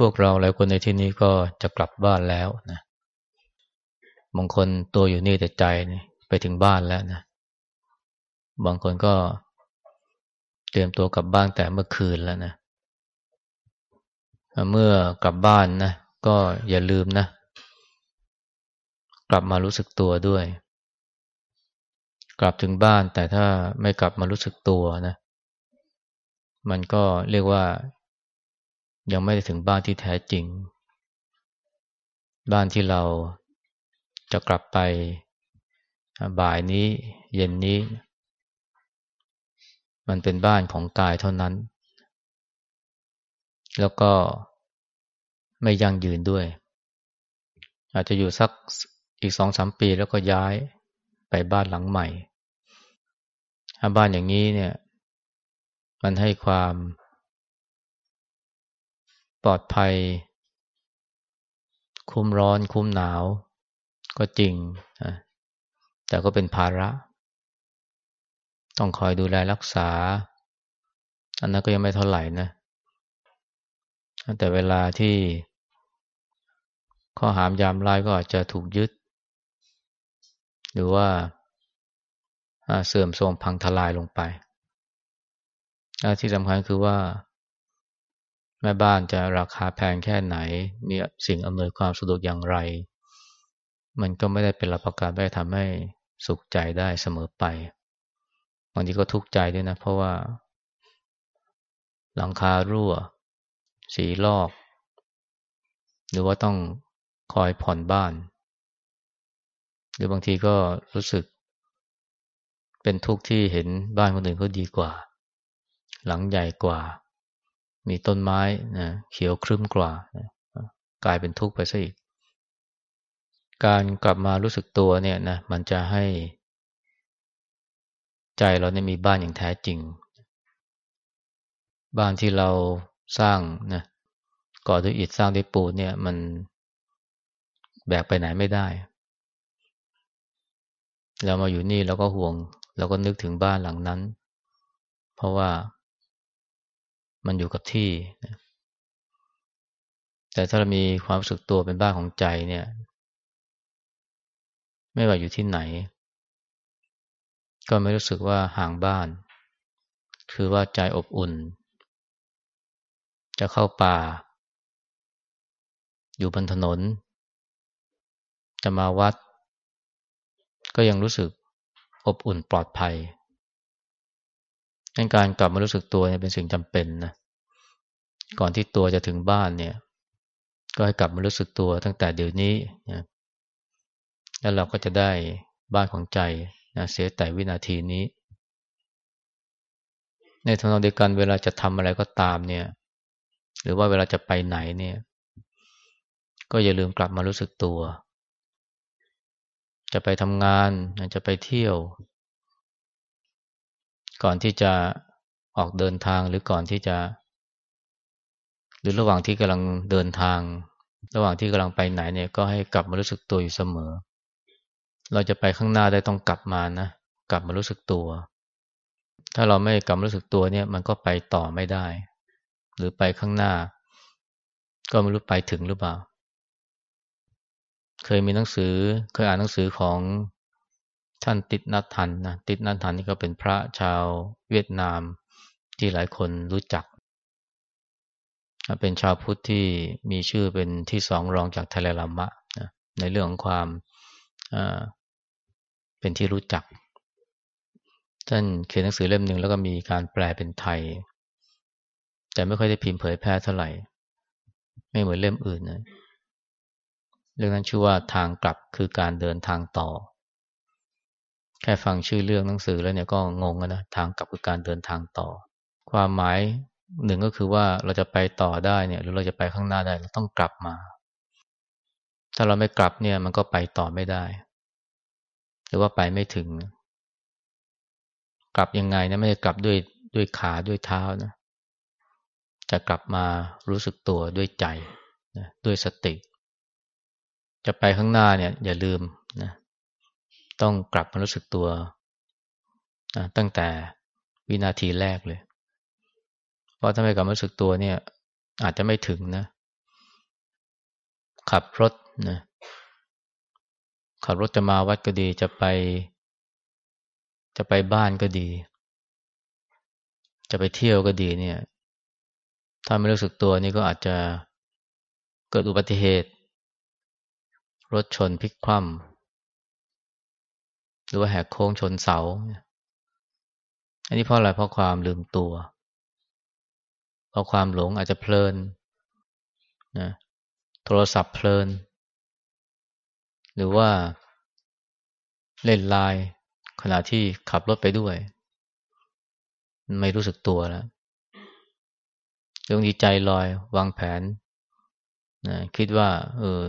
พวกเราหลายคนในที่นี้ก็จะกลับบ้านแล้วนะบางคนตัวอยู่นี่แต่ใจไปถึงบ้านแล้วนะบางคนก็เตรียมตัวกลับบ้านแต่เมื่อคืนแล้วนะเมื่อกลับบ้านนะก็อย่าลืมนะ กลับมารู้สึกตัวด้วย กลับถึงบ้านแต่ถ้าไม่กลับมารู้สึกตัวนะ มันก็เรียกว่า ยังไม่ได้ถึงบ้านที่แท้จริง บ้านที่เราจะกลับไปบ่ายนี้เย็นนี้ มันเป็นบ้านของกายเท่านั้น แล้วก็ไม่ยั่งยืนด้วย อาจจะอยู่สักอีกสองสามปีแล้วก็ย้ายไปบ้านหลังใหม่ ถ้าบ้านอย่างนี้เนี่ย มันให้ความ ปลอดภัย คุ้มร้อนคุ้มหนาว ก็จริง แต่ก็เป็นภาระ ต้องคอยดูแลรักษา อันนั้นก็ยังไม่เท่าไหร่นะ แต่เวลาที่ ข้อหามยามไล่ก็อาจจะถูกยึด หรือว่าเสื่อมโทรมพังทลายลงไป ที่สำคัญคือว่า แม่บ้านจะราคาแพงแค่ไหน มีสิ่งอำนวยความสะดวกอย่างไร มันก็ไม่ได้เป็นรับประกันได้ทำให้สุขใจได้เสมอไปบางทีก็ทุกข์ใจด้วยนะ เพราะว่า หลังคารั่ว สีลอก หรือว่าต้องคอยผ่อนบ้าน หรือบางทีก็รู้สึก เป็นทุกข์ที่เห็นบ้านคนอื่นเขาดีกว่า หลังใหญ่กว่า มีต้นไม้นะเขียวครึ้มกว่านะกลายเป็นทุกข์ไปซะอีก การกลับมารู้สึกตัวเนี่ยนะมันจะให้ ใจเราเนี่ยมีบ้านอย่างแท้จริง บ้านที่เราสร้างนะก่อด้วยอิฐสร้างด้วยปูนเนี่ย มันแบกไปไหนไม่ได้เรามาอยู่นี่เราก็ห่วงเราก็นึกถึงบ้านหลังนั้น เพราะว่า มันอยู่กับที่ แต่ถ้าเรามีความรู้สึกตัวเป็นบ้านของใจเนี่ย ไม่ว่าอยู่ที่ไหน ก็ไม่รู้สึกว่าห่างบ้าน คือว่าใจอบอุ่น จะเข้าป่า อยู่บนถนน จะมาวัด ก็ยังรู้สึกอบอุ่นปลอดภัย การกลับมารู้สึกตัวเนี่ยเป็นสิ่งจำเป็นนะก่อนที่ตัวจะถึงบ้านเนี่ย ก็ให้กลับมารู้สึกตัวตั้งแต่เดี๋ยวนี้นะแล้วเราก็จะได้บ้านของใจนะเสียแต่วินาทีนี้ ในทางเดียวกันเวลาจะทำอะไรก็ตามเนี่ย หรือว่าเวลาจะไปไหนเนี่ย ก็อย่าลืมกลับมารู้สึกตัว จะไปทำงานจะไปเที่ยว ก่อนที่จะออกเดินทางหรือก่อนที่จะ หรือระหว่างที่กำลังเดินทาง ระหว่างที่กำลังไปไหนเนี่ยก็ให้กลับมารู้สึกตัวอยู่เสมอ เราจะไปข้างหน้าได้ต้องกลับมานะกลับมารู้สึกตัว ถ้าเราไม่กลับมารู้สึกตัวเนี่ย มันก็ไปต่อไม่ได้ หรือไปข้างหน้า ก็ไม่รู้ไปถึงหรือเปล่า เคยมีหนังสือเคยอ่านหนังสือของ ท่านติดนัททันนะติดนัททันนี่ก็เป็นพระชาวเวียดนามที่หลายคนรู้จัก เป็นชาวพุทธที่มีชื่อเป็นที่สองรองจากทเลลามะนะในเรื่องของความเป็นที่รู้จัก ท่านเขียนหนังสือเล่มหนึ่งแล้วก็มีการแปลเป็นไทย แต่ไม่ค่อยได้พิมพ์เผยแพร่เท่าไหร่ ไม่เหมือนเล่มอื่นนะเรื่องนั้นชื่อว่าทางกลับคือการเดินทางต่อ แค่ฟังชื่อเรื่องหนังสือแล้วเนี่ยก็งงนะทางกลับคือการเดินทางต่อ ความหมายหนึ่งก็คือว่าเราจะไปต่อได้เนี่ย หรือเราจะไปข้างหน้าได้เราต้องกลับมา ถ้าเราไม่กลับเนี่ย มันก็ไปต่อไม่ได้ หรือว่าไปไม่ถึง กลับยังไงนะไม่ได้กลับด้วยด้วยขาด้วยเท้านะจะกลับมารู้สึกตัวด้วยใจนะด้วยสติ จะไปข้างหน้าเนี่ย อย่าลืม ต้องกลับมารู้สึกตัว ตั้งแต่วินาทีแรกเลย เพราะถ้าไม่กลับมารู้สึกตัวเนี่ย อาจจะไม่ถึงนะ ขับรถนะขับรถจะมาวัดก็ดีจะไป จะไปบ้านก็ดี จะไปเที่ยวก็ดีเนี่ย ถ้าไม่รู้สึกตัวนี่ก็อาจจะเกิดอุบัติเหตุ รถชนพลิกคว่ำ หรือว่าแหกโค้งชนเสา อันนี้เพราะอะไรเพราะความลืมตัว เพราะความหลงอาจจะเพลินนะโทรศัพท์เพลิน หรือว่าเล่นไลน์ขณะที่ขับรถไปด้วย ไม่รู้สึกตัวแล้วบางทีใจลอยวางแผนนะคิดว่า เออ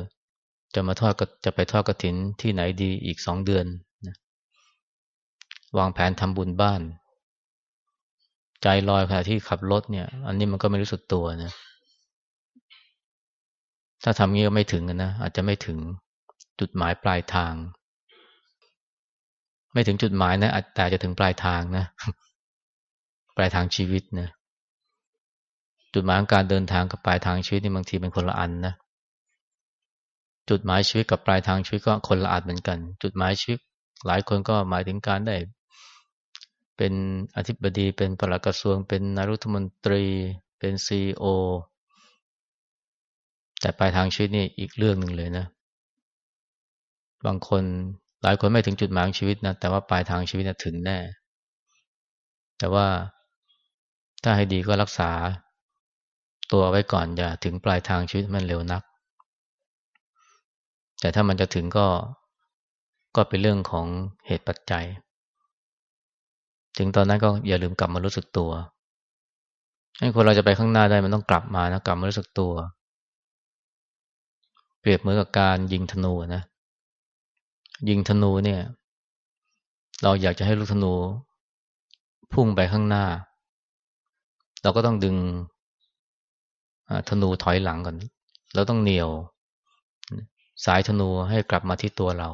จะมาทอดก็จะไปทอดกระถินที่ไหนดีอีกสองเดือน วางแผนทำบุญบ้าน ใจลอยขณะที่ขับรถเนี่ย อันนี้มันก็ไม่รู้สึกตัวนะ ถ้าทำงี้ก็ไม่ถึงนะ อาจจะไม่ถึงจุดหมายปลายทาง ไม่ถึงจุดหมายนะแต่จะถึงปลายทางนะ ปลายทางชีวิตนะ จุดหมายของการเดินทางกับปลายทางชีวิตนี่บางทีเป็นคนละอันนะจุดหมายชีวิตกับปลายทางชีวิตก็คนละอันเหมือนกัน จุดหมายชีวิตหลายคนก็หมายถึงการได้ เป็นอธิบดีเป็นปลัดกระทรวง เป็นนายรัฐมนตรี เป็นซีโอแต่ปลายทางชีวิตนี่อีกเรื่องหนึ่งเลยนะ บางคนหลายคนไม่ถึงจุดหมายของชีวิตนะแต่ว่าปลายทางชีวิตนะถึงแน่ แต่ว่าถ้าให้ดีก็รักษาตัวไว้ก่อนอย่าถึงปลายทางชีวิตมันเร็วนัก แต่ถ้ามันจะถึงก็ก็เป็นเรื่องของเหตุปัจจัย ถึงตอนนั้นก็อย่าลืมกลับมารู้สึกตัว ให้คนเราจะไปข้างหน้าได้มันต้องกลับมานะกลับมารู้สึกตัว เปรียบเหมือนกับการยิงธนูนะ ยิงธนูเนี่ย เราอยากจะให้ลูกธนู พุ่งไปข้างหน้า เราก็ต้องดึงธนูถอยหลังก่อนเราต้องเหนี่ยว สายธนูให้กลับมาที่ตัวเรา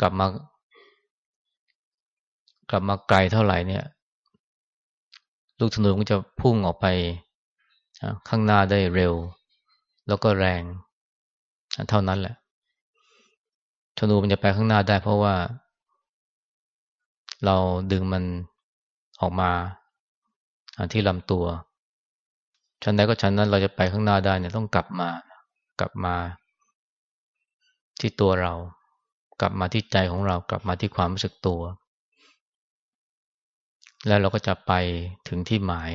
กลับมา ลับมาไกลเท่าไหร่เนี่ย ลูกธนูก็จะพุ่งออกไปข้างหน้าได้เร็ว แล้วก็แรง เท่านั้นแหละธนูมันจะไปข้างหน้าได้เพราะว่า เราดึงมันออกมาที่ลำตัวชั้นใดก็ชั้นนั้นเราจะไปข้างหน้าได้เนี่ยต้องกลับมา กลับมา ที่ตัวเรา กลับมาที่ใจของเรา กลับมาที่ความรู้สึกตัว แล้วเราก็จะไปถึงที่หมาย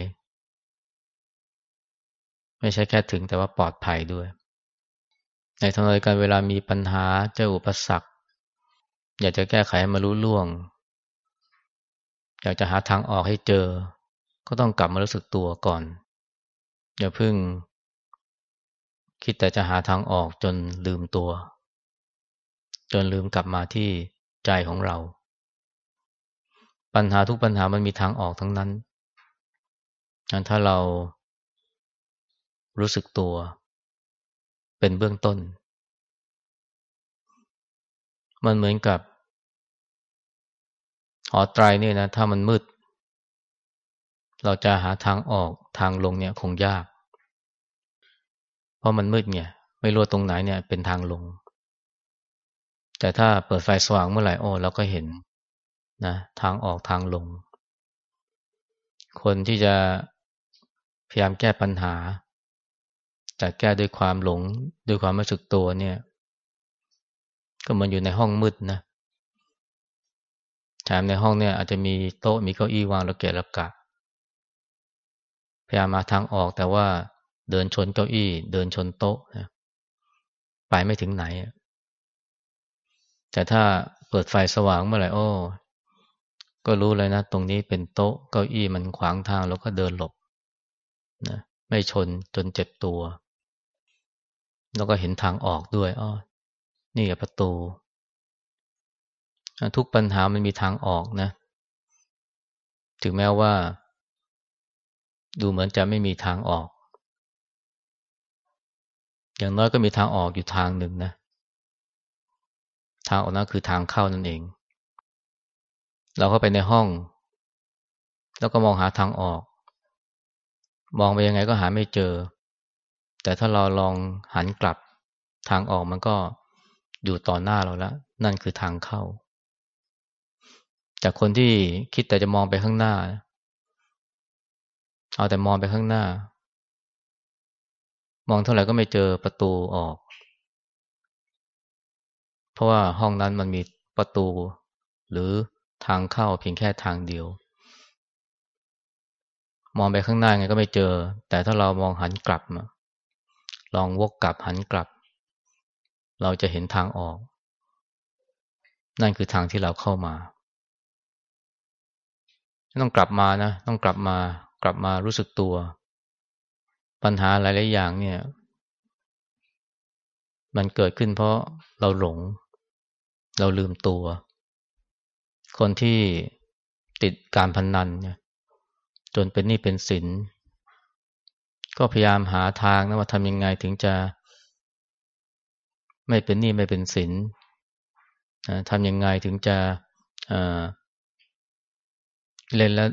ไม่ใช่แค่ถึงแต่ว่าปลอดภัยด้วย ในทางเดียวกันเวลามีปัญหาเจออุปสรรค อยากจะแก้ไขมารู้ล่วง อยากจะหาทางออกให้เจอ ก็ต้องกลับมารู้สึกตัวก่อน อย่าเพิ่ง คิดแต่จะหาทางออกจนลืมตัว จนลืมกลับมาที่ใจของเรา ปัญหาทุกปัญหามันมีทางออกทั้งนั้น ถ้าเรารู้สึกตัว เป็นเบื้องต้น มันเหมือนกับหอไตรเนี่ยนะ ถ้ามันมืด เราจะหาทางออกทางลงเนี่ยคงยาก เพราะมันมืดเนี่ย ไม่รู้ตรงไหนเนี่ย เป็นทางลง แต่ถ้าเปิดไฟสว่างเมื่อไหร่โอ้เราก็เห็น นะทางออกทางลง คนที่จะพยายามแก้ปัญหา แต่แก้ด้วยความหลงด้วยความไม่สึกตัวเนี่ย ก็มันอยู่ในห้องมืดนะแถมในห้องเนี่ยอาจจะมีโต๊ะมีเก้าอี้วางระเกะระกะพยายามมาทางออกแต่ว่าเดินชนเก้าอี้ เดินชนโต๊ะนะไปไม่ถึงไหน แต่ถ้าเปิดไฟสว่างเมื่อไหร่โอ้ ก็รู้เลยนะ ตรงนี้เป็นโต๊ะเก้าอี้มันขวางทางแล้วก็เดินหลบนะไม่ชนจนเจ็บตัว แล้วก็เห็นทางออกด้วยอ๋อนี่กับประตู ทุกปัญหามันมีทางออกนะ ถึงแม้ว่า ดูเหมือนจะไม่มีทางออก อย่างน้อยก็มีทางออกอยู่ทางหนึ่งนะ ทางออกนั้นคือทางเข้านั่นเอง เราเข้าไปในห้อง แล้วก็มองหาทางออก มองไปยังไงก็หาไม่เจอ แต่ถ้าเราลองหันกลับทางออกมันก็อยู่ต่อหน้าเราแล้ว นั่นคือทางเข้าจากคนที่คิดแต่จะมองไปข้างหน้า เอาแต่มองไปข้างหน้า มองเท่าไหร่ก็ไม่เจอประตูออก เพราะว่าห้องนั้นมันมีประตู หรือ ทางเข้าเพียงแค่ทางเดียว มองไปข้างหน้าไงก็ไม่เจอ แต่ถ้าเรามองหันกลับลองวกกลับหันกลับ เราจะเห็นทางออก นั่นคือทางที่เราเข้ามา ต้องกลับมานะ ต้องกลับมากลับมารู้สึกตัว ปัญหาหลายๆอย่างเนี่ย มันเกิดขึ้นเพราะเราหลง เราลืมตัว คนที่ติดการพนนันเนี่ยจนเป็นหนี้เป็นสิน ก็พยายามหาทางนะว่าทำยังไงถึงจะ ไม่เป็นหนี้ไม่เป็นสินทำยังไงถึงจะเล่นแล้ว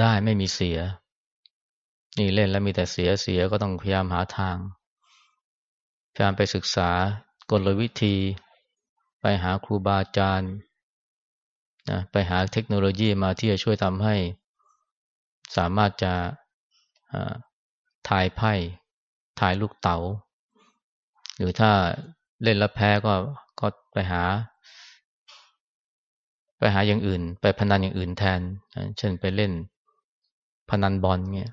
ได้ไม่มีเสีย นี่เล่นแล้วมีแต่เสียเสียก็ต้องพยายามหาทาง พยายามไปศึกษากลวิธี ไปหาครูบาอาจารย์ นะไปหาเทคโนโลยีมาที่จะช่วยทำให้ สามารถจะทายไพ่ทายลูกเตา๋า หรือถ้าเล่นแล้วแพ้ก็ก็ไปหา ไปหาอย่างอื่น ไปพนันอย่างอื่นแทน เช่นไปเล่น พนันบอลเงี้ย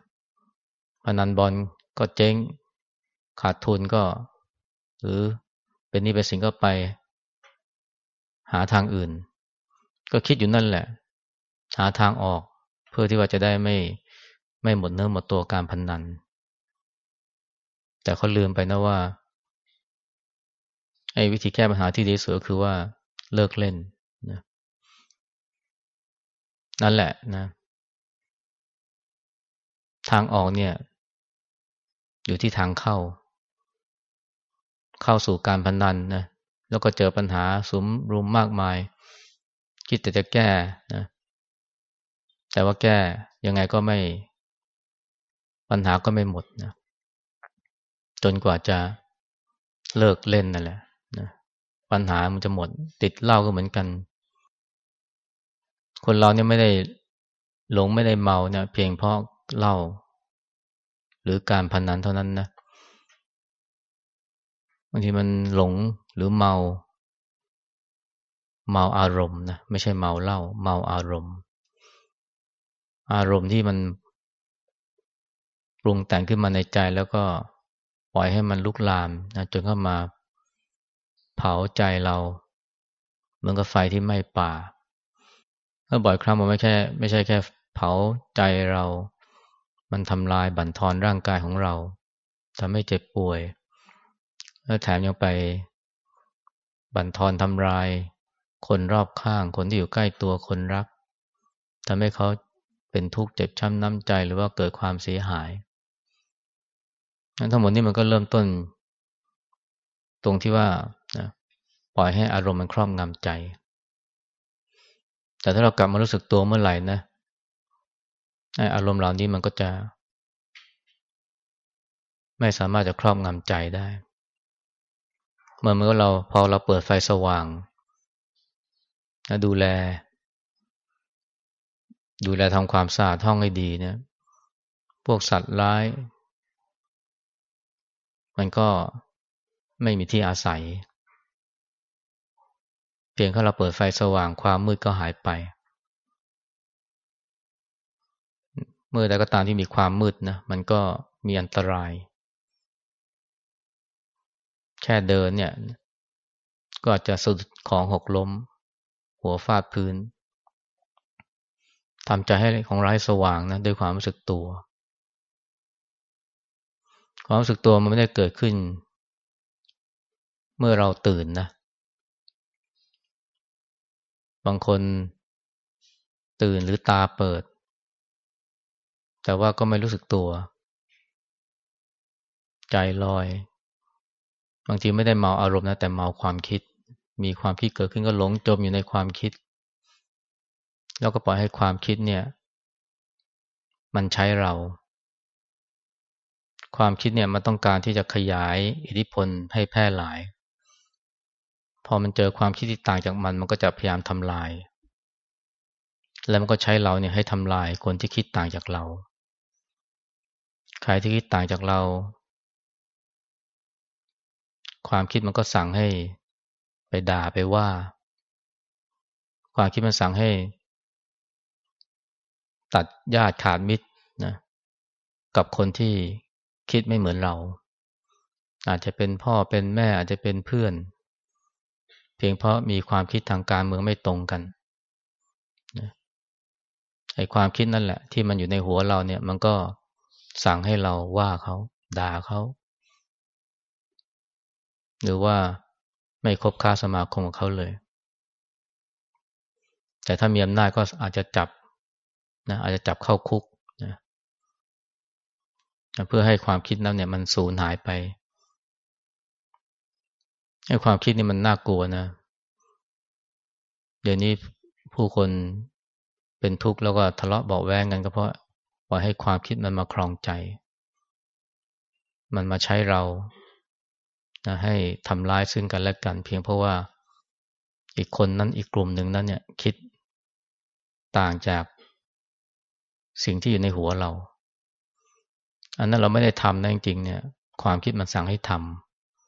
พนันบอลก็เจ๊งขาดทุนก็ หรือเป็นนี่เป็นสิ่งก็ไป หาทางอื่น ก็คิดอยู่นั่นแหละ หาทางออก เพื่อที่ว่าจะได้ไม่ไม่หมดเนื้อหมดตัวการพนนัน แต่เขาลืมไปนะว่าไอ้วิธีแก้ปัญหาที่ดีสุดคือว่าเลิกเล่นนะนั่นแหละนะ ทางออกเนี่ย อยู่ที่ทางเข้า เข้าสู่การพนนันนะแล้วก็เจอปัญหาสมรุมมากมาย คิดแต่จะแก้นะ แต่ว่าแก้ยังไงก็ไม่ ปัญหาก็ไม่หมดนะ จนกว่าจะเลิกเล่นนั่นแหละนะปัญหามันจะหมด ติดเหล้าก็เหมือนกัน คนเราเนี่ยไม่ได้หลงไม่ได้เมาเนี่ยเพียงเพราะเหล้าหรือการพนันเท่านั้นนะบางทีมันหลงหรือเมา เมาอารมณ์นะไม่ใช่เมาเหล้าเมาอารมณ์ อารมณ์ที่มันปรุงแต่งขึ้นมาในใจแล้วก็ปล่อยให้มันลุกลามนะจนเข้ามาเผาใจเราเหมือนกับไฟที่ไหม้ป่าก็บ่อยครั้งมันไม่แค่ไม่ใช่แค่เผาใจเรา มันทำลายบั่นทอนร่างกายของเราทำให้เจ็บป่วย แล้วแถมยังไปบั่นทอนทำลาย คนรอบข้าง คนที่อยู่ใกล้ตัวคนรักทำให้เขาเป็นทุกข์เจ็บช้ำน้ำใจหรือว่าเกิดความเสียหายนั่นทั้งหมดนี้มันก็เริ่มต้น ตรงที่ว่าปล่อยให้อารมณ์มันครอบงำใจ แต่ถ้าเรากลับมารู้สึกตัวเมื่อไหร่นะอารมณ์เหล่านี้มันก็จะ ไม่สามารถจะครอบงำใจได้เมื่อเมื่อเราพอเราเปิดไฟสว่าง ดูแล ดูแลทำความสะอาดห้องให้ดีเนี่ยพวกสัตว์ร้าย มันก็ไม่มีที่อาศัย เพียงแค่เราเปิดไฟสว่างความมืดก็หายไป เมื่อใดก็ตามที่มีความมืดนะมันก็มีอันตราย แค่เดินเนี่ย ก็อาจจะสุดของหกล้ม หัวฟาดพื้นทำใจให้ของร้ายสว่างนะด้วยความรู้สึกตัว ความรู้สึกตัวมันไม่ได้เกิดขึ้น เมื่อเราตื่นนะ บางคนตื่นหรือตาเปิด แต่ว่าก็ไม่รู้สึกตัว ใจลอย บางทีไม่ได้เมาอารมณ์นะแต่เมาความคิด มีความคิดเกิดขึ้นก็หลงจมอยู่ในความคิด แล้วก็ปล่อยให้ความคิดเนี่ย มันใช้เรา ความคิดเนี่ยมันต้องการที่จะขยายอิทธิพลให้แพร่หลาย พอมันเจอความคิดที่ต่างจากมัน มันก็จะพยายามทำลาย แล้วมันก็ใช้เราเนี่ยให้ทำลายคนที่คิดต่างจากเรา ใครที่คิดต่างจากเราความคิดมันก็สั่งให้ ด่าไปว่า ความคิดมันสั่งให้ ตัดญาติขาดมิตรนะกับคนที่คิดไม่เหมือนเรา อาจจะเป็นพ่อเป็นแม่อาจจะเป็นเพื่อน เพียงเพราะมีความคิดทางการเมืองไม่ตรงกันไอ้ความคิดนั่นแหละ ที่มันอยู่ในหัวเราเนี่ย มันก็สั่งให้เราว่าเขาด่าเขา หรือว่า ไม่คบค้าสมาคมกับเขาเลย แต่ถ้ามีอำนาจก็อาจจะจับนะอาจจะจับเข้าคุกนะเพื่อให้ความคิดนั้นเนี่ยมันสูญหายไปให้ความคิดนี่มันน่ากลัวนะ เดี๋ยวนี้ผู้คนเป็นทุกข์แล้วก็ทะเลาะเบาแวงกันก็เพราะปล่อยให้ความคิดมันมาครองใจ มันมาใช้เรา นะให้ทำร้ายซึ่งกันและกันเพียงเพราะว่าอีกคนนั้นอีกกลุ่มหนึ่งนั้นเนี่ยคิดต่างจากสิ่งที่อยู่ในหัวเรา อันนั้นเราไม่ได้ทำนะจริงๆเนี่ย ความคิดมันสั่งให้ท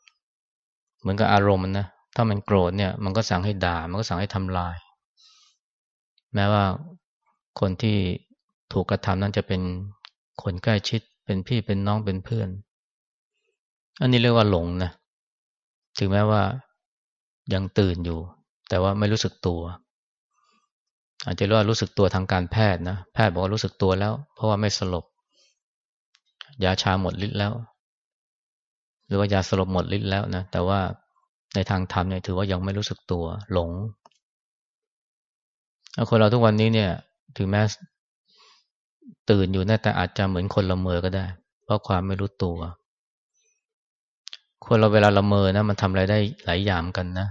ำเหมือนกับอารมณ์นะ ถ้ามันโกรธเนี่ย มันก็สั่งให้ด่า มันก็สั่งให้ทำลาย แม้ว่าคนที่ถูกกระทำนั้นจะเป็นคนใกล้ชิด เป็นพี่เป็นน้องเป็นเพื่อน อันนี้เรียกว่าหลงนะ ถึงแม้ว่ายังตื่นอยู่ แต่ว่าไม่รู้สึกตัว อาจจะว่ารู้สึกตัวทางการแพทย์นะแพทย์บอกว่ารู้สึกตัวแล้ว เพราะว่าไม่สลบยาชาหมดฤทธิ์แล้ว หรือว่ายาสลบหมดฤทธิ์แล้วนะแต่ว่าในทางธรรมเนี่ยถือว่ายังไม่รู้สึกตัวหลงคนเราทุกวันนี้เนี่ย ถึงแม้ตื่นอยู่นะแต่อาจจะเหมือนคนละเมอก็ได้ เพราะความไม่รู้ตัว คนเราเวลาละเมอนะ มันทำอะไรได้หลายอย่างกันนะ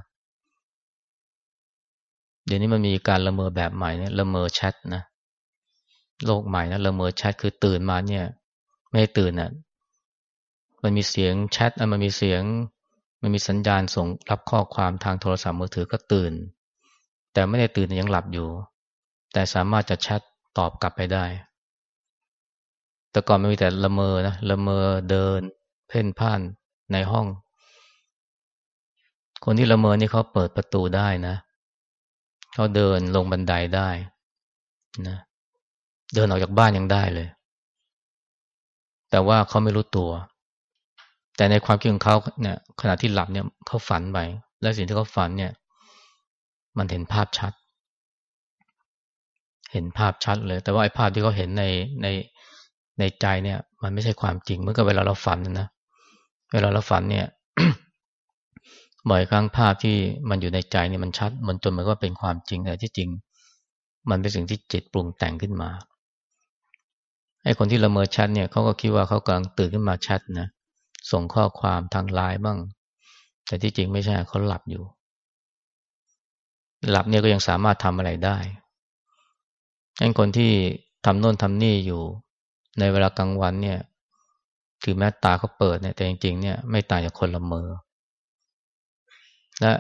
เดี๋ยวนี้มันมีการละเมอแบบใหม่เนี่ยละเมอแชทนะโลกใหม่นะละเมอแชทคือตื่นมาเนี่ย ไม่ตื่นอะมันมีเสียงแชทมันมีเสียง มันมีสัญญาณส่งรับข้อความทางโทรศัพท์มือถือก็ตื่น แต่ไม่ได้ตื่นยังหลับอยู่ แต่สามารถจะแชทตอบกลับไปได้ แต่ก่อนไม่มีแต่ละเมอนะละเมอเดิน เพ่นพ่าน ในห้อง คนที่ละเมอนี่เขาเปิดประตูได้นะเขาเดินลงบันไดได้นะเดินออกจากบ้านยังได้เลย แต่ว่าเขาไม่รู้ตัว แต่ในความคิดของเขาเนี่ยขณะที่หลับเนี่ยเขาฝันไปและสิ่งที่เขาฝันเนี่ย มันเห็นภาพชัด เห็นภาพชัดเลย แต่ว่าไอ้ภาพที่เขาเห็นในในในใจเนี่ย มันไม่ใช่ความจริงเมื่อกับเวลาเราฝันนะเวลาเราฝันเนี่ยบ่อยครั้งภาพที่มันอยู่ในใจเนี่ยมันชัดมันจนเหมือนว่าเป็นความจริงแต่ที่จริง มันเป็นสิ่งที่จิตปรุงแต่งขึ้นมาไอ้คนที่ละเมอแชทเนี่ยเขาก็คิดว่าเขากำลังตื่นขึ้นมาแชทนะส่งข้อความทางไลน์บ้าง แต่ที่จริงไม่ใช่เขาหลับอยู่ หลับเนี่ยก็ยังสามารถทำอะไรได้ไอ้คนที่ทำโน่นทำนี่อยู่ ในเวลากลางวันเนี่ย ถือแม้ตาเขาเปิดเนี่ยแต่จริงๆเนี่ยไม่ต่างจากคนละเมอและ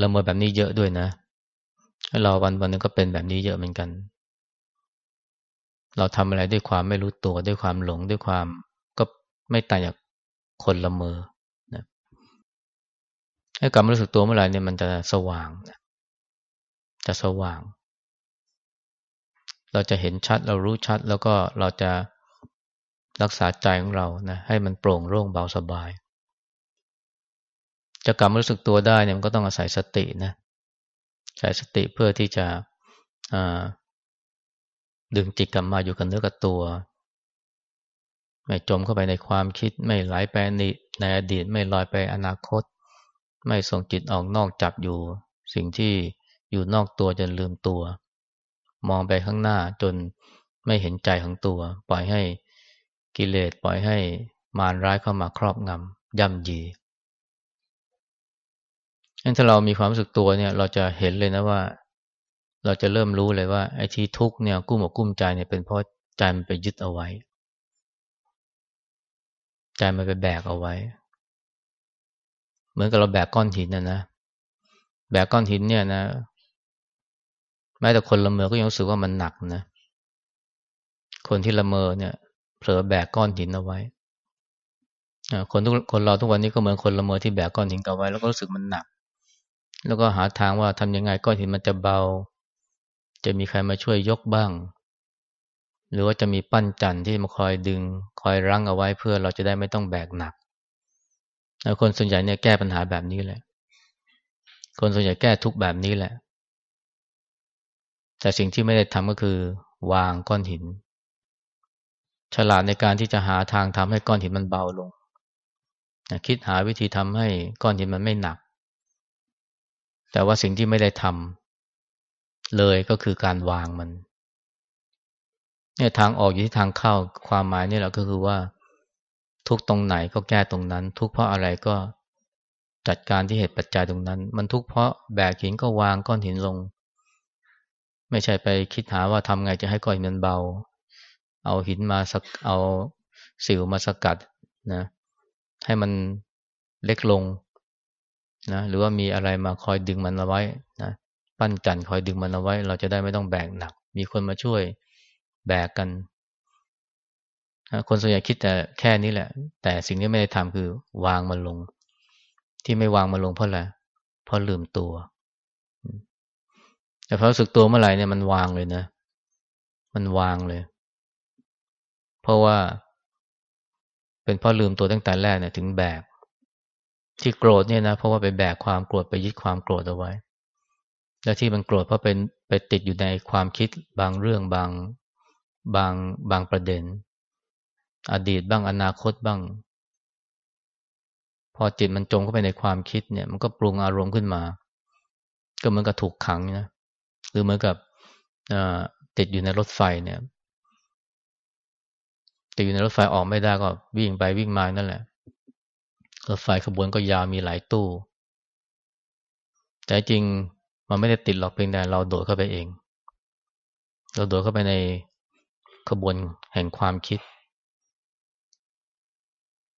ละเมอแบบนี้เยอะด้วยนะ เราวันวันนึงก็เป็นแบบนี้เยอะเหมือนกัน เราทำอะไรด้วยความไม่รู้ตัวด้วยความหลงด้วยความก็ไม่ต่างจากคนละเมอนะให้กลับมารู้สึกตัวเมื่อไหร่เนี่ยมันจะสว่างนะจะสว่าง เราจะเห็นชัดเรารู้ชัดแล้วก็เราจะ รักษาใจของเรานะให้มันโปร่งโล่งเบาสบาย จะกลับมารู้สึกตัวได้เนี่ยมันก็ต้องอาศัยสตินะใช้สติเพื่อที่จะดึงจิตกลับมาอยู่กับเนื้อกับตัว ไม่จมเข้าไปในความคิด ไม่ไหลไปในอดีต ไม่ลอยไปอนาคต ไม่ส่งจิตออกนอกจับอยู่ สิ่งที่อยู่นอกตัวจนลืมตัว มองไปข้างหน้าจนไม่เห็นใจของตัว ปล่อยให้ กิเลสปล่อยให้มารร้ายเข้ามาครอบงำย่ำยีงั้นถ้าเรามีความรู้สึกตัวเนี่ย เราจะเห็นเลยนะว่า เราจะเริ่มรู้เลยว่าไอ้ที่ทุกเนี่ยกุ้มอกกุ้มใจเนี่ยเป็นเพราะใจมันไปยึดเอาไว้ ใจมันไปแบกเอาไว้ เหมือนกับเราแบกก้อนหินนะนะแบกก้อนหินเนี่ยนะแม้แต่คนละเมอก็ยังรู้สึกว่ามันหนักนะ คนที่ละเมอเนี่ย เผลอแบกก้อนหินเอาไว้คนทุกคนเราทุกวันนี้ก็เหมือนคนละเมอที่แบกก้อนหินเอาไว้ แล้วก็รู้สึกมันหนัก แล้วก็หาทางว่าทำยังไงก้อนหินมันจะเบา จะมีใครมาช่วยยกบ้าง หรือว่าจะมีปั้นจันที่มาคอยดึง คอยรั้งเอาไว้เพื่อเราจะได้ไม่ต้องแบกหนักคนส่วนใหญ่เนี่ยแก้ปัญหาแบบนี้แหละ คนส่วนใหญ่แก้ทุกแบบนี้แหละ แต่สิ่งที่ไม่ได้ทำก็คือ วางก้อนหิน ฉลาดในการที่จะหาทางทำให้ก้อนหินมันเบาลง คิดหาวิธีทำให้ก้อนหินมันไม่หนัก แต่ว่าสิ่งที่ไม่ได้ทำเลยก็คือการวางมันเนี่ยทางออกอยู่ที่ทางเข้าความหมายนี่แหละก็คือว่า ทุกตรงไหนก็แก้ตรงนั้น ทุกเพราะอะไรก็จัดการที่เหตุปัจจัยตรงนั้น มันทุกเพราะแบกหินก็วางก้อนหินลง ไม่ใช่ไปคิดหาว่าทำไงจะให้ก้อนหินมันเบา เอาหินมาสักเอาสิวมาสกัดนะให้มันเล็กลงนะหรือว่ามีอะไรมาคอยดึงมันเอาไว้นะปั้นจันคอยดึงมันเอาไว้ เราจะได้ไม่ต้องแบกหนัก มีคนมาช่วยแบกกันนะคนส่วนใหญ่คิดแต่แค่นี้แหละ แต่สิ่งที่ไม่ได้ทำคือ วางมันลง ที่ไม่วางมันลงเพราะอะไรเพราะลืมตัว แต่พอรู้สึกตัวเมื่อไหร่เนี่ยมันวางเลยนะ มันวางเลย เพราะว่า เป็นเพราะลืมตัวตั้งแต่แรกเนี่ยถึงแบกที่โกรธเนี่ยนะเพราะว่าไปแบกความโกรธไปยึดความโกรธเอาไว้ และที่มันโกรธเพราะเป็นไปติดอยู่ในความคิดบางเรื่องบางบางบางประเด็น อดีตบ้างอนาคตบ้าง พอจิตมันจมเข้าไปในความคิดเนี่ย มันก็ปรุงอารมณ์ขึ้นมา ก็เหมือนกับถูกขังนะหรือเหมือนกับติดอยู่ในรถไฟเนี่ย ติดอยู่ในรถไฟออกไม่ได้ก็วิ่งไปวิ่งมานั่นแหละ รถไฟขบวนก็ยาวมีหลายตู้ แต่จริงมันไม่ได้ติดหรอกเพียงแต่เราโดดเข้าไปเอง เราโดดเข้าไปในขบวนแห่งความคิด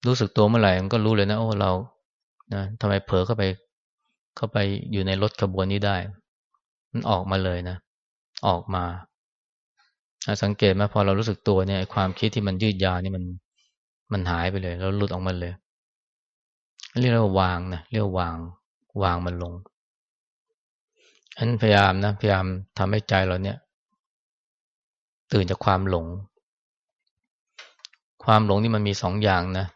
รู้สึกตัวเมื่อไหร่มันก็รู้เลยนะโอ้เรานะทำไมเผลอเข้าไปเข้าไปอยู่ในรถขบวนนี้ได้ มันออกมาเลยนะ ออกมา สังเกตไหมพอเรารู้สึกตัวเนี่ยความคิดที่มันยืดยาวนี่มันมันหายไปเลย แล้วหลุดออกมาเลย เรียกว่าวางนะเรียกวางวางมันลงอันพยายามนะพยายามทำให้ใจเราเนี่ย ตื่นจากความหลง ความหลงนี่มันมีสองอย่างนะ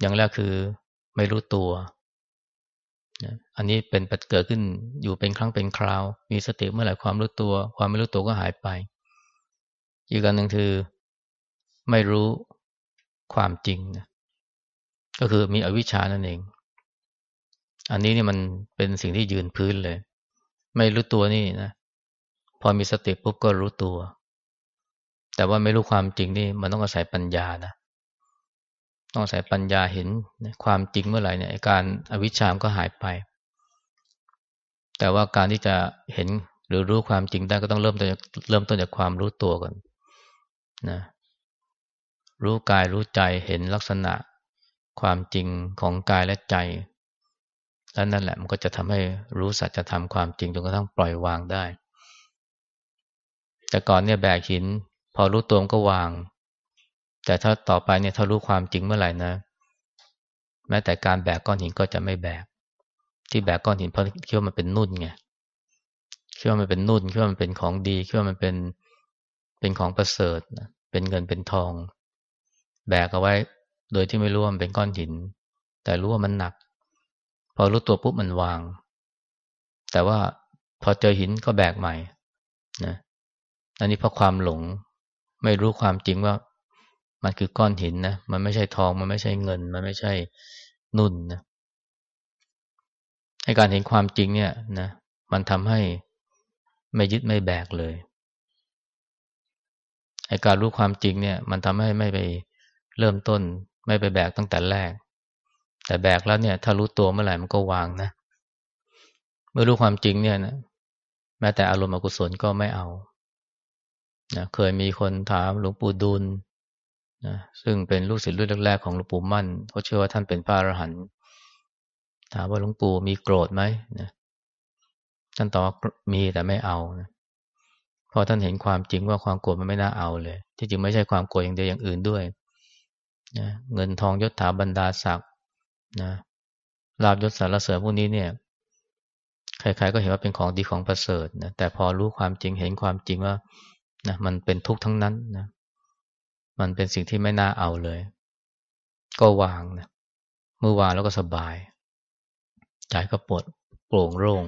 อย่างแรกคือไม่รู้ตัวอันนี้เป็นปัจเกิดขึ้นอยู่เป็นครั้งเป็นคราว มีสติเมื่อไหร่ความรู้ตัว ความไม่รู้ตัวก็หายไป อีกอันหนึ่งคือไม่รู้ความจริงนะก็คือมีอวิชชานั่นเอง อันนี้นี่มันเป็นสิ่งที่ยืนพื้นเลย ไม่รู้ตัวนี่นะพอมีสติปุ๊บก็รู้ตัว แต่ว่าไม่รู้ความจริงนี่มันต้องอาศัยปัญญานะต้องอาศัยปัญญาเห็นความจริงเมื่อไหร่เนี่ยการอวิชชามก็หายไป แต่ว่าการที่จะเห็นหรือรู้ความจริงได้ก็ต้องเริ่มต้นเริ่มต้นจากความรู้ตัวก่อน นะรู้กายรู้ใจเห็นลักษณะความจริงของกายและใจ แล้วนั่นแหละมันก็จะทำให้รู้สัจธรรมความจริงจนกระทั่งปล่อยวางได้ แต่ก่อนเนี่ยแบกหิน พอรู้ตัวก็วาง แต่ถ้าต่อไปเนี่ยถ้ารู้ความจริงเมื่อไหร่นะ แม้แต่การแบกก้อนหินก็จะไม่แบก ที่แบกก้อนหินเพราะคิดว่ามันเป็นนุ่นไงคิดว่ามันเป็นนุ่นคิดว่ามันเป็นของดีคิดว่ามันเป็น เป็นของประเสริฐเป็นเงินเป็นทอง แบกเอาไว้ โดยที่ไม่รู้ว่ามันเป็นก้อนหิน แต่รู้ว่ามันหนัก พอรู้ตัวปุ๊บมันวาง แต่ว่าพอเจอหินก็แบกใหม่นะอันนี้เพราะความหลง ไม่รู้ความจริงว่า มันคือก้อนหินนะมันไม่ใช่ทอง มันไม่ใช่เงิน มันไม่ใช่นุ่นนะให้การเห็นความจริงเนี่ยนะมันทำให้ไม่ยึดไม่แบกเลย ไอการรู้ความจริงเนี่ยมันทำให้ไม่ไปเริ่มต้น ไม่ไปแบกตั้งแต่แรก แต่แบกแล้วเนี่ยถ้ารู้ตัวเมื่อไหร่มันก็วางนะ เมื่อรู้ความจริงเนี่ยนะแม้แต่อารมณ์อกุศลก็ไม่เอานะเคยมีคนถามหลวงปู่ดุลนะซึ่งเป็นลูกศิษย์รุ่นแรกๆของหลวงปู่มั่นเขาเชื่อว่าท่านเป็นพระอรหันต์ถามว่าหลวงปู่มีโกรธไหมนะท่านตอบมีแต่ไม่เอานะเราะท่านเห็นความจริงว่าความโกรธมันไม่น่าเอาเลย ที่จริงไม่ใช่ความโกรธอย่างเดียวอย่างอื่นด้วยนะเงินทองยศถาบรรดาศักดิ์นะลาบยศสารเสริญพวกนี้เนี่ย ใครๆก็เห็นว่าเป็นของดีของประเสริฐนะแต่พอรู้ความจริงเห็นความจริงว่านะมันเป็นทุกข์ทั้งนั้นนะมันเป็นสิ่งที่ไม่น่าเอาเลย ก็วางนะเมื่อวางแล้วก็สบายใจก็ปวดโปร่งโล่ง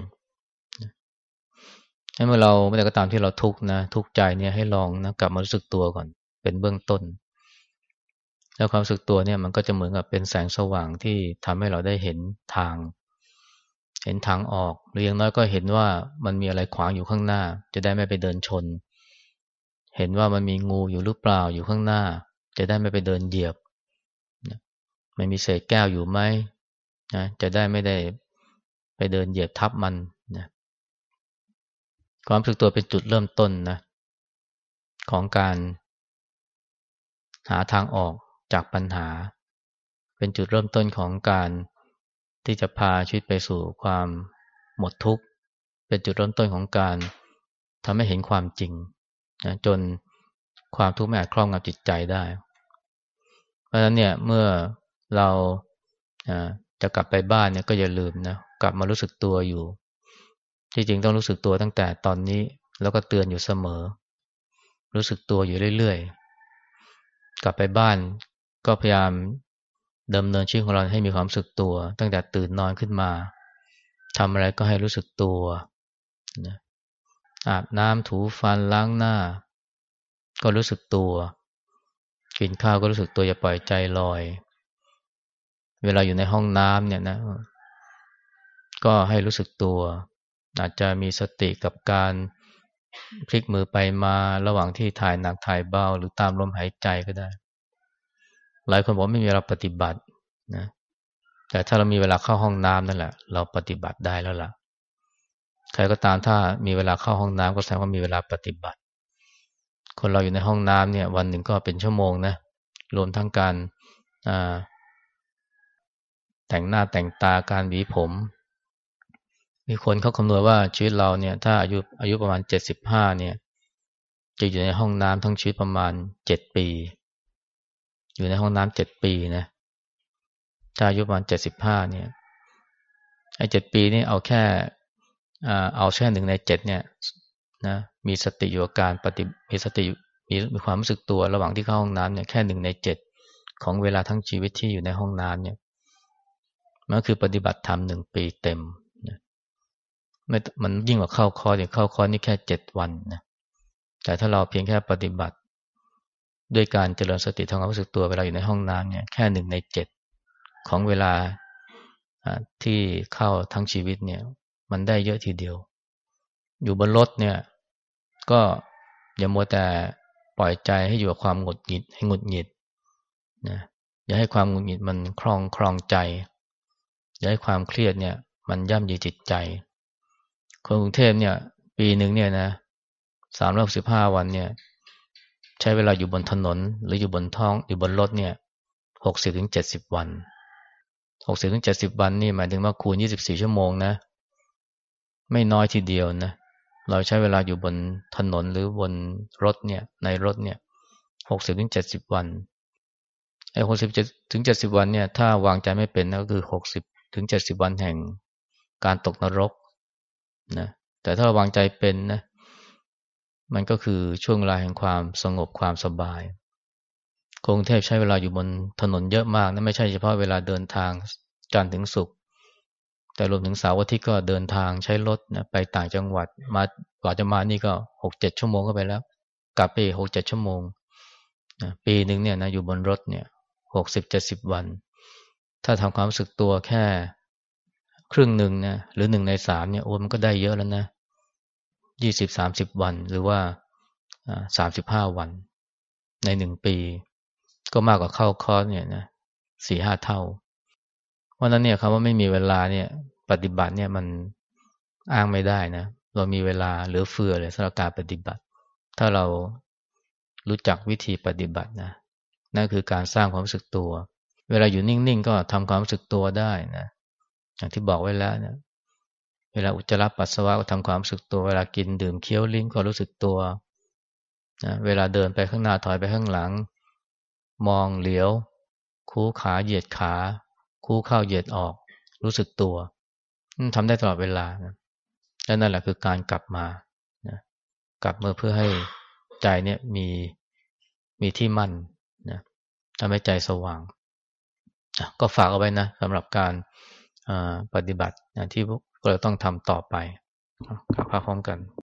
ให้เมื่อเราเมื่อใดก็ตามที่เราทุกข์นะทุกข์ใจเนี่ยให้ลองนะกลับมารู้สึกตัวก่อน เป็นเบื้องต้น แล้วความรู้สึกตัวเนี่ยมันก็จะเหมือนกับเป็นแสงสว่างที่ทำให้เราได้เห็นทาง เห็นทางออก หรืออย่างน้อยก็เห็นว่ามันมีอะไรขวางอยู่ข้างหน้า จะได้ไม่ไปเดินชน เห็นว่ามันมีงูอยู่หรือเปล่าอยู่ข้างหน้า จะได้ไม่ไปเดินเหยียบไม่มีเศษแก้วอยู่ไหมนะจะได้ไม่ได้ไปเดินเหยียบทับมัน ความรู้สึกตัวเป็นจุดเริ่มต้นนะของการ หาทางออกจากปัญหา เป็นจุดเริ่มต้นของการที่จะพาชีวิตไปสู่ความหมดทุกข์ เป็นจุดเริ่มต้นของการทำให้เห็นความจริงนะจนความทุกข์ไม่อาจครอบงำจิตใจได้ เพราะฉะนั้นเนี่ยเมื่อเราจะกลับไปบ้านเนี่ยก็อย่าลืมนะกลับมารู้สึกตัวอยู่ ที่จริงต้องรู้สึกตัวตั้งแต่ตอนนี้แล้วก็เตือนอยู่เสมอ รู้สึกตัวอยู่เรื่อยๆ กลับไปบ้านก็พยายามดำเนินชีวิตของเราให้มีความรู้สึกตัว ตั้งแต่ตื่นนอนขึ้นมาทำอะไรก็ให้รู้สึกตัวนะอาบน้ำถูฟันล้างหน้า ก็รู้สึกตัว กินข้าวก็รู้สึกตัวอย่าปล่อยใจลอย เวลาอยู่ในห้องน้ำเนี่ยนะ ก็ให้รู้สึกตัว อาจจะมีสติกับการพลิกมือไปมาระหว่างที่ถ่ายหนักถ่ายเบาหรือตามลมหายใจก็ได้ หลายคนบอกไม่มีเวลาปฏิบัตินะแต่ถ้าเรามีเวลาเข้าห้องน้ำนั่นแหละ เราปฏิบัติได้แล้วล่ะ ใครก็ตามถ้ามีเวลาเข้าห้องน้ำก็แสดงว่ามีเวลาปฏิบัติ คนเราอยู่ในห้องน้ำเนี่ย วันหนึ่งก็เป็นชั่วโมงนะรวมทั้งการแต่งหน้าแต่งตาการหวีผม มีคนเขาคำนวณว่าชีวิตเราเนี่ย ถ้าอายุอายุประมาณเจ็ดสิบห้าเนี่ย จะอยู่ในห้องน้ำทั้งชีวิตประมาณเจ็ดปี อยู่ในห้องน้ำเจ็ดปีนะถ้าอายุประมาณเจ็ดสิบห้าเนี่ยไอ้เจ็ดปีนี่เอาแค่เอาแค่หนึ่งในเจ็ดเนี่ยนะมีสติอยู่กับการปฏิมีสติมีมีความรู้สึกตัวระหว่างที่เข้าห้องน้ำเนี่ยแค่หนึ่งในเจ็ดของเวลาทั้งชีวิตที่อยู่ในห้องน้ำเนี่ยมันคือปฏิบัติธรรมหนึ่งปีเต็ม ไม่มันยิ่งกว่าเข้าคอร์สเนี่ยเข้าคอร์สนี่แค่เจ็ดวันนะแต่ถ้าเราเพียงแค่ปฏิบัติ ด้วยการเจริญสติทางความรู้สึกตัวเวลาอยู่ในห้องน้ำเนี่ยแค่หนึ่งในเจ็ดของเวลาที่เข้าทั้งชีวิตเนี่ย มันได้เยอะทีเดียว อยู่บนรถเนี่ย ก็อย่ามัวแต่ปล่อยใจให้อยู่กับความหงุดหงิดให้หงุดหงิดนะอย่าให้ความหงุดหงิดมันคลองคลองใจ อย่าให้ความเครียดเนี่ย มันย่ำยีจิตใจ คนกรุงเทพเนี่ย ปีหนึ่งเนี่ยนะสามร้อยสิบห้าวันเนี่ย ใช้เวลาอยู่บนถนน หรืออยู่บนท้องอยู่บนรถเนี่ยหกสิบถึงเจ็ดสิบวันหกสิบถึงเจ็ดสิบวันนี่หมายถึงว่าคูณยี่สิบสี่ชั่วโมงนะ ไม่น้อยทีเดียวนะ เราใช้เวลาอยู่บนถนนหรือบนรถเนี่ย ในรถเนี่ยหกสิบถึงเจ็ดสิบวันไอ้หกสิบถึงเจ็ดสิบวันเนี่ย ถ้าวางใจไม่เป็นก็คือหกสิบถึงเจ็ดสิบวันแห่งการตกนรก นะแต่ถ้าวางใจเป็นนะมันก็คือช่วงเวลาแห่งความสงบความสบายกรุงเทพใช้เวลาอยู่บนถนนเยอะมากนะไม่ใช่เฉพาะเวลาเดินทางจันทร์ถึงศุกร์แต่รวมถึงเสาร์อาทิตย์ก็เดินทางใช้รถนะไปต่างจังหวัดมากว่าจะมานี่ก็หกเจ็ดชั่วโมงก็ไปแล้ว กลับไปหกเจ็ดชั่วโมงนะปีหนึ่งเนี่ยนะอยู่บนรถเนี่ยหกสิบเจ็ดสิบวัน ถ้าทำความรู้สึกตัวแค่ ครึ่งหนึ่งนะหรือหนึ่งในสามเนี่ยโอ้มันก็ได้เยอะแล้วนะยี่สิบสามสิบวันหรือว่าสามสิบห้าวันในหนึ่งปี ก็มากกว่าเข้าคอร์สเนี่ยนะสี่ห้าเท่า เพราะนั้นเนี่ยคำว่าไม่มีเวลาเนี่ย ปฏิบัติเนี่ยมันอ้างไม่ได้นะ เรามีเวลาเหลือเฟือเลยสำหรับการปฏิบัติ ถ้าเรารู้จักวิธีปฏิบัตินะนนั่นคือการสร้างความรู้สึกตัว เวลาอยู่นิ่งๆ ก็ทำความรู้สึกตัวได้นะ อย่างที่บอกไว้แล้วนะเวลาอุจจาระปัสสาวะก็ทำความรู้สึกตัว เวลากินดื่มเคี้ยวลิ้นก็รู้สึกตัวนะเวลาเดินไปข้างหน้าถอยไปข้างหลัง มองเหลียว คู่ขาเหยียดขา คู่เข้าเหยียดออก รู้สึกตัวทำได้ตลอดเวลานะและนั่นแหละคือการกลับมานะกลับมาเพื่อให้ใจเนี่ยมีมีที่มั่นนะทำให้ใจสว่าง ก็ฝากเอาไว้นะสำหรับการ ปฏิบัติที่เราต้องทำต่อไปครับพร้อมกัน